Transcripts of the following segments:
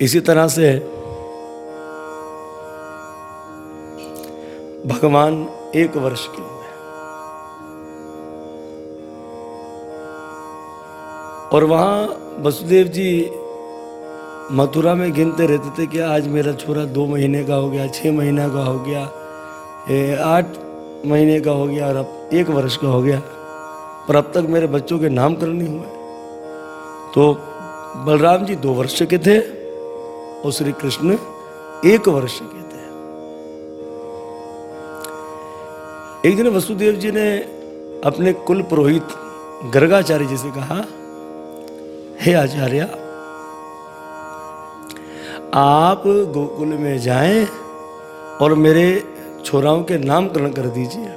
इसी तरह से भगवान एक वर्ष के हुए और वहाँ वसुदेव जी मथुरा में गिनते रहते थे कि आज मेरा छोरा दो महीने का हो गया छः महीने का हो गया आठ महीने का हो गया और अब एक वर्ष का हो गया। पर अब तक मेरे बच्चों के नामकरण नहीं हुए। तो बलराम जी दो वर्ष के थे और श्री कृष्ण एक वर्ष के थे एक दिन वसुदेव जी ने अपने कुल पुरोहित गर्गाचार्य जी से कहा, हे आचार्य, आप गोकुल में जाएँ और मेरे छोराओं के नामकरण कर दीजिए।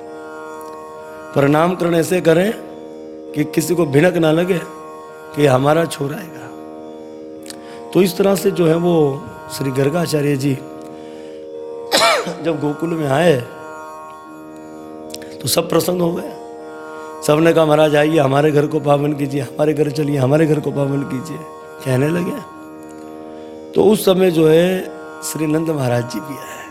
पर नामकरण ऐसे करें कि किसी को भिनक ना लगे कि हमारा छोरा आएगा। तो इस तरह से जो है वो श्री गर्गाचार्य जी जब गोकुल में आए तो सब प्रसन्न हो गए। सबने कहा, महाराज, आइए, हमारे घर को पावन कीजिए, हमारे घर चलिए, हमारे घर को पावन कीजिए। कहने लगे। तो उस समय जो है श्री नंद महाराज जी भी आए।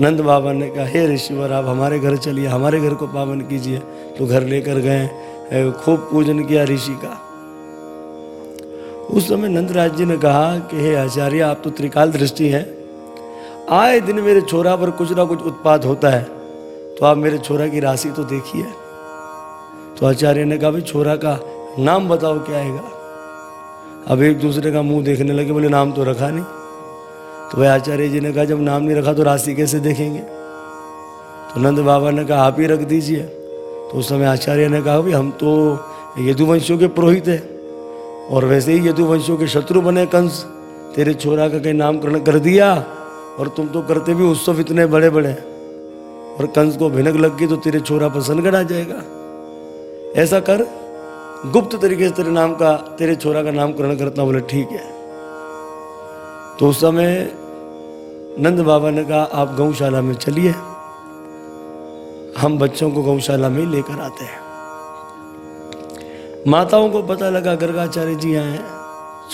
नंद बाबा ने कहा, हे ऋषिवर, आप हमारे घर चलिए, हमारे घर को पावन कीजिए। तो घर लेकर गए, खूब पूजन किया ऋषि का। उस समय नंदराज जी ने कहा कि, हे आचार्य, आप तो त्रिकाल दृष्टि हैं। आए दिन मेरे छोरा पर कुछ ना कुछ उत्पाद होता है। तो आप मेरे छोरा की राशि तो देखिए। तो आचार्य ने कहा, भाई, छोरा का नाम बताओ, क्या आएगा? अब एक दूसरे का मुँह देखने लगे, बोले, नाम तो रखा नहीं। तो वह आचार्य जी ने कहा, जब नाम नहीं रखा तो राशि कैसे देखेंगे? तो नंद बाबा ने कहा, आप ही रख दीजिए। तो उस समय आचार्य ने कहा, भाई, हम तो यदुवंशियों के पुरोहित हैं। और वैसे ही यदुवंशियों के शत्रु बने कंस, तेरे छोरा का कहीं नामकरण कर दिया, और तुम तो करते भी उत्सव इतने बड़े बड़े और कंस को भिनक लग गई तो तेरे छोरा संकट आ जाएगा। ऐसा कर, गुप्त तरीके से तेरे नाम का, तेरे छोरा का नामकरण करता बोले ठीक है। तो उस समय नंद बाबा ने कहा, आप गौशाला में चलिए, हम बच्चों को गौशाला में लेकर आते हैं। माताओं को पता लगा गर्गाचार्य जी आए हैं।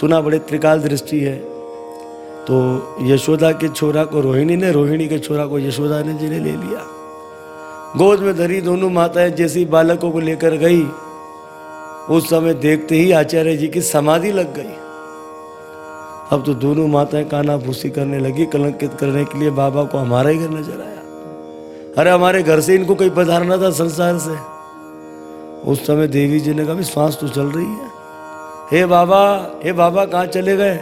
सुना बड़े त्रिकाल दृष्टि है। तो यशोदा के छोरा को रोहिणी ने, रोहिणी के छोरा को यशोदा ने जी ने ले लिया। गोद में धरी दोनों माताएँ जैसी बालकों को लेकर गई। उस समय देखते ही आचार्य जी की समाधि लग गई। अब तो दोनों माताएँ काना भूसी करने लगी, कलंकित करने के लिए बाबा को हमारा ही घर नज़र आया। अरे हमारे घर से इनको कहीं पधारना था संसार से। उस समय देवी जी ने कहा श्वास तो चल रही है। हे बाबा हे बाबा, कहाँ चले गए?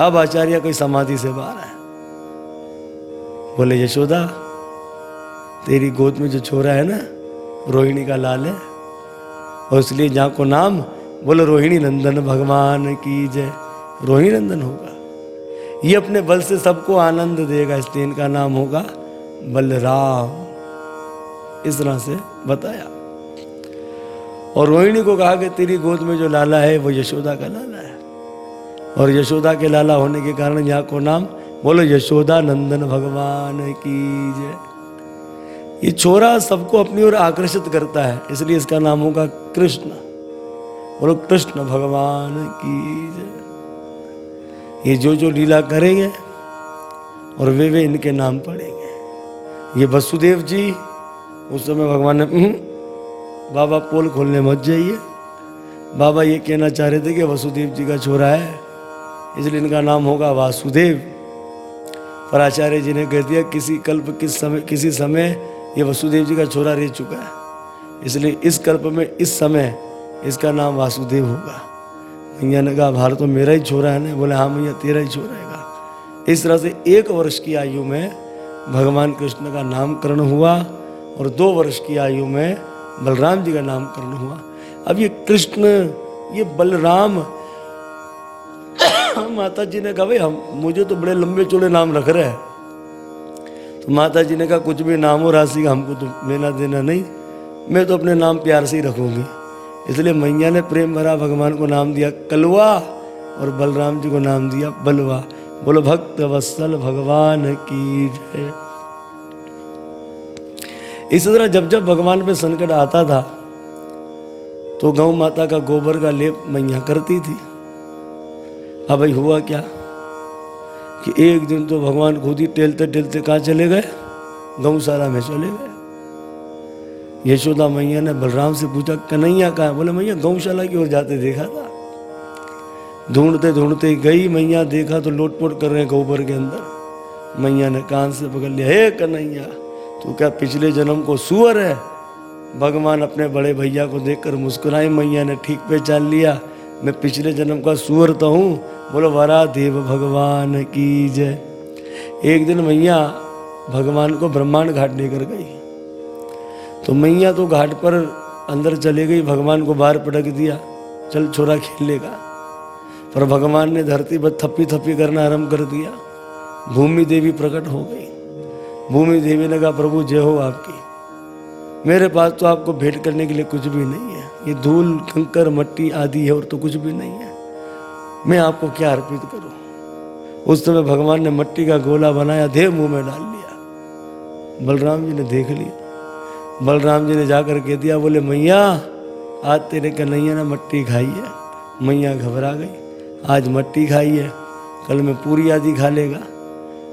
अब आचार्य कोई समाधि से बाहर है बोले, यशोदा, तेरी गोद में जो छोरा है ना, रोहिणी का लाल है, और इसलिए जहाँ को नाम बोले रोहिणी नंदन, भगवान की जय। रोहिणी नंदन होगा। ये अपने बल से सबको आनंद देगा इसलिए इनका नाम होगा बलराम। इस तरह से बताया। और रोहिणी को कहा कि तेरी गोद में जो लाला है वो यशोदा का लाला है। और यशोदा के लाला होने के कारण यहाँ को नाम बोलो यशोदा नंदन भगवान की जय। ये छोरा सबको अपनी ओर आकर्षित करता है इसलिए इसका नाम होगा कृष्ण। बोलो कृष्ण भगवान की जय। ये जो जो लीला करेंगे और वे वे इनके नाम पढ़ेंगे। ये वसुदेव जी उस समय भगवान ने "हम्म, बाबा पोल खोलने मत जाइए। बाबा ये कहना चाह रहे थे कि वसुदेव जी का छोरा है, इसलिए इनका नाम होगा वासुदेव। पर आचार्य जी ने कह दिया, किसी कल्प, किस समय, किसी समय ये वसुदेव जी का छोरा रह चुका है। इसलिए इस कल्प में, इस समय इसका नाम वासुदेव होगा। मैया ने कहा, भारत तो मेरा ही छोरा है ना? बोले हाँ मैया, तेरा ही छोरा है। इस तरह से एक वर्ष की आयु में भगवान कृष्ण का नामकरण हुआ और दो वर्ष की आयु में बलराम जी का नामकरण हुआ। अब ये कृष्ण, ये बलराम माता जी ने कहा, भाई हम, मुझे तो बड़े लंबे चौड़े नाम रख रहे हैं। तो माता जी ने कहा, कुछ भी नाम हो, राशि का हमको तो लेना देना नहीं। मैं तो अपने नाम प्यार से ही रखूँगी। इसलिए मैया ने प्रेम भरा भगवान को नाम दिया, कलवा, और बलराम जी को नाम दिया, बलवा। बोलो, भक्त वत्सल भगवान की जय। इसी तरह जब जब भगवान पे संकट आता था तो गौ माता का गोबर का लेप मैया करती थी। अब भाई हुआ क्या कि एक दिन तो भगवान खुद ही टेलते टेलते कहाँ चले गए? गौशाला में चले गए। यशोदा मैया ने बलराम से पूछा, कन्हैया कहाँ बोले, मैया गौशाला की ओर जाते देखा था। ढूंढते ढूंढते गई, मैया देखा तो लोटपोट कर रहे हैं गोबर के अंदर। मैया ने कान से पकड़ लिया, हे कन्हैया तू क्या पिछले जन्म को सुअर है? भगवान अपने बड़े भैया को देखकर मुस्कुराई मैया ने ठीक पहचान लिया। मैं पिछले जन्म का सुअर तो हूँ। बोलो वरा देव भगवान की जय। एक दिन मैया भगवान को ब्रह्मांड घाट लेकर गई। तो मैया तो घाट पर अंदर चले गई, भगवान को बाहर पटक दिया, चल छोरा खेलेगा पर भगवान ने धरती पर थप्पी थप्पी करना आरंभ कर दिया। भूमि देवी प्रकट हो गई। भूमि देवी ने कहा, प्रभु, जय हो आपकी। मेरे पास तो आपको भेंट करने के लिए कुछ भी नहीं है। ये धूल, कंकर, मट्टी आदि है और तो कुछ भी नहीं है। मैं आपको क्या अर्पित करूँ? उस समय भगवान ने मट्टी का गोला बनाया, देह मुँह में डाल लिया बलराम जी ने देख लिया। बलराम जी ने जाकर कह दिया, बोले, मैया, आज तेरे कन्हैया ने मट्टी खाई है। मैया घबरा गई। आज मट्टी खाई है। कल मैं पूरी आदि खा लेगा।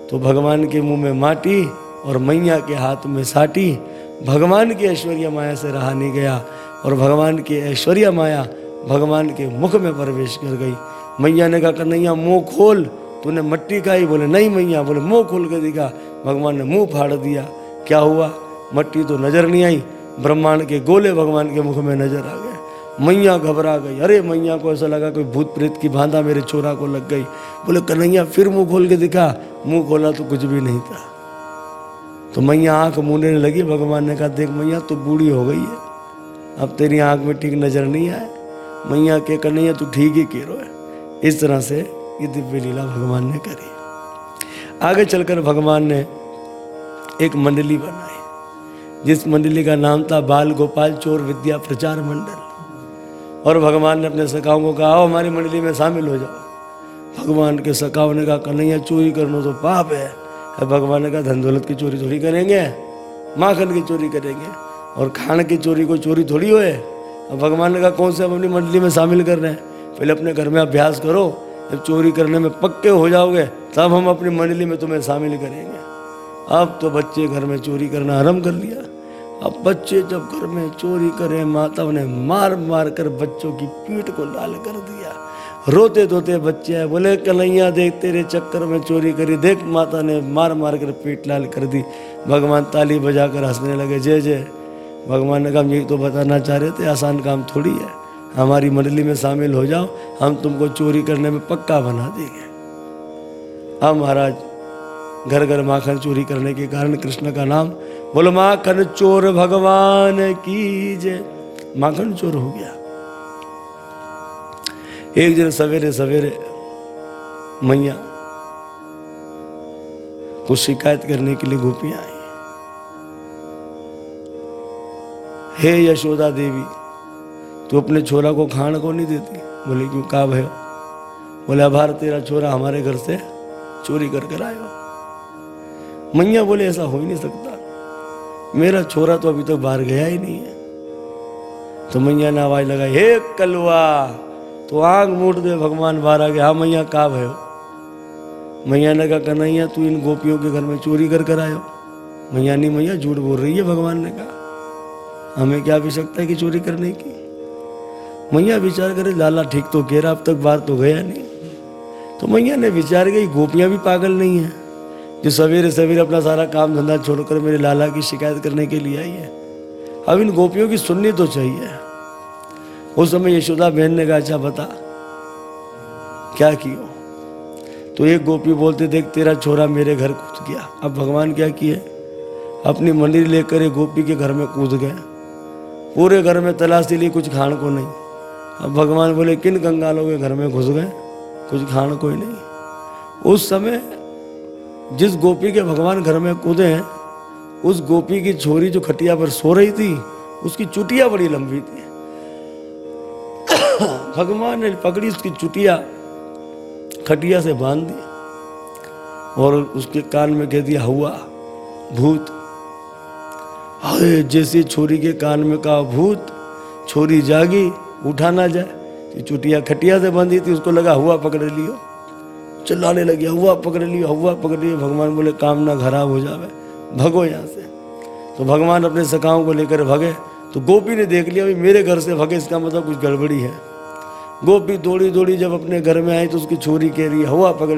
तो भगवान के मुँह में माटी और मैया के हाथ में साटी। भगवान की ऐश्वर्य माया से रहा नहीं गया और भगवान की ऐश्वर्य माया भगवान के मुख में प्रवेश कर गई। मैया ने कहा, कन्हैया, मुँह खोल। तूने मट्टी खाई, बोले, नहीं मैया। बोले, मुँह खोल के दिखा। भगवान ने मुँह फाड़ दिया। क्या हुआ? मट्टी तो नज़र नहीं आई। ब्रह्मांड के गोले भगवान के मुख में नज़र आ गए। मैया घबरा गई। अरे मैया को ऐसा लगा कोई भूत प्रेत की बांधा मेरे छोरा को लग गई। बोले, कन्हैया, फिर मुँह खोल के दिखा। मुँह खोला तो कुछ भी नहीं था। तो मैया आँख मूंदने लगी। भगवान ने कहा, देख मैया, तू बूढ़ी हो गई है। अब तेरी आँख में ठीक नज़र नहीं आए। मैया के कन्हैया, तू ठीक ही कह रो है। इस तरह से ये दिव्य लीला भगवान ने करी। आगे चलकर भगवान ने एक मंडली बनाई, जिस मंडली का नाम था बाल गोपाल चोर विद्या प्रचार मंडल। और भगवान ने अपने सखाओं को कहा, आओ हमारी मंडली में शामिल हो जाओ। भगवान के सखाओं ने कहा, कन्हैया, चोरी करना तो पाप है। अब भगवान ने कहा धन दौलत की चोरी थोड़ी करेंगे, माखन की चोरी करेंगे और खान की चोरी को चोरी थोड़ी होए। अब भगवान ने कहा, कौन से हम अपनी मंडली में शामिल कर रहे हैं? पहले अपने घर में अभ्यास करो। जब चोरी करने में पक्के हो जाओगे, तब हम अपनी मंडली में तुम्हें शामिल करेंगे। अब तो बच्चे घर में चोरी करना आरंभ कर लिया अब बच्चे जब घर में चोरी करें, माता ने मार मार कर बच्चों की पीठ को लाल कर दिया। रोते धोते बच्चे आए बोले, कन्हैया, देख, तेरे चक्कर में चोरी करी। देख, माता ने मार मार कर पीठ लाल कर दी। भगवान ताली बजा कर हंसने लगे, जय जय। भगवान ने कहा यही तो बताना चाह रहे थे, आसान काम थोड़ी है। हमारी मंडली में शामिल हो जाओ, हम तुमको चोरी करने में पक्का बना देंगे। अब महाराज घर घर माखन चोरी करने के कारण कृष्ण का नाम बोलो माखन चोर भगवान की जय। माखन चोर हो गया। एक दिन सवेरे सवेरे मैया को शिकायत करने के लिए गोपियाँ आई। हे यशोदा देवी, तू अपने छोरा को खान को नहीं देती? बोले, क्यों, का भयो? बोले अभार तेरा छोरा हमारे घर से चोरी कर कर आयो मैया बोले, ऐसा हो ही नहीं सकता। मेरा छोरा तो अभी तक तो बाहर गया ही नहीं है। तो मैया ने आवाज़ लगाई, हे कलवा तो आँख मूट दे, भगवान बाहर आ गया। हाँ मैया का भयो मैया ने कहा कन्हैया तू इन गोपियों के घर में चोरी कर कर आयो। मैया नहीं, मैया, झूठ बोल रही है, भगवान ने कहा। हमें क्या आवश्यकता है कि चोरी करने की? मैया विचार करे, लाला, ठीक तो कह रहा, अब तक बाहर तो गया नहीं। तो मैया ने विचार की गोपियाँ भी पागल नहीं है। जो सवेरे सवेरे अपना सारा काम धंधा छोड़कर मेरे लाला की शिकायत करने के लिए आई है। अब इन गोपियों की सुननी तो चाहिए। उस समय यशोदा बहन ने कहा अच्छा बता। क्या कियो? तो एक गोपी बोलते, देख, तेरा छोरा मेरे घर कूद गया। अब भगवान क्या किए? अपनी मंदिर लेकर एक गोपी के घर में कूद गए। पूरे घर में तलाशी ली कुछ खान को नहीं। अब भगवान बोले, किन कंगालों के घर में घुस गए? कुछ खान को ही नहीं। उस समय जिस गोपी के भगवान घर में कूदे हैं, उस गोपी की छोरी जो खटिया पर सो रही थी, उसकी चुटिया बड़ी लंबी थी। भगवान ने पकड़ी उसकी चुटिया, खटिया से बाँध दी और उसके कान में कह दिया, हुआ, भूत। हाय जैसे छोरी के कान में कहा, भूत, छोरी जागी, उठा ना जाए। तो चुटिया खटिया से बांधी थी, उसको लगा, हुआ, पकड़ लियो। चिल्लाने लगी, हवा पकड़ लिए हवा पकड़ लिए भगवान बोले काम ना खराब हो जावे, भगो यहाँ से। तो भगवान अपने सखाओं को लेकर भगे तो गोपी ने देख लिया भाई मेरे घर से भगे, इसका मतलब कुछ गड़बड़ी है। गोपी दौड़ी दौड़ी जब अपने घर में आई तो उसकी छोरी कह रही हवा पकड़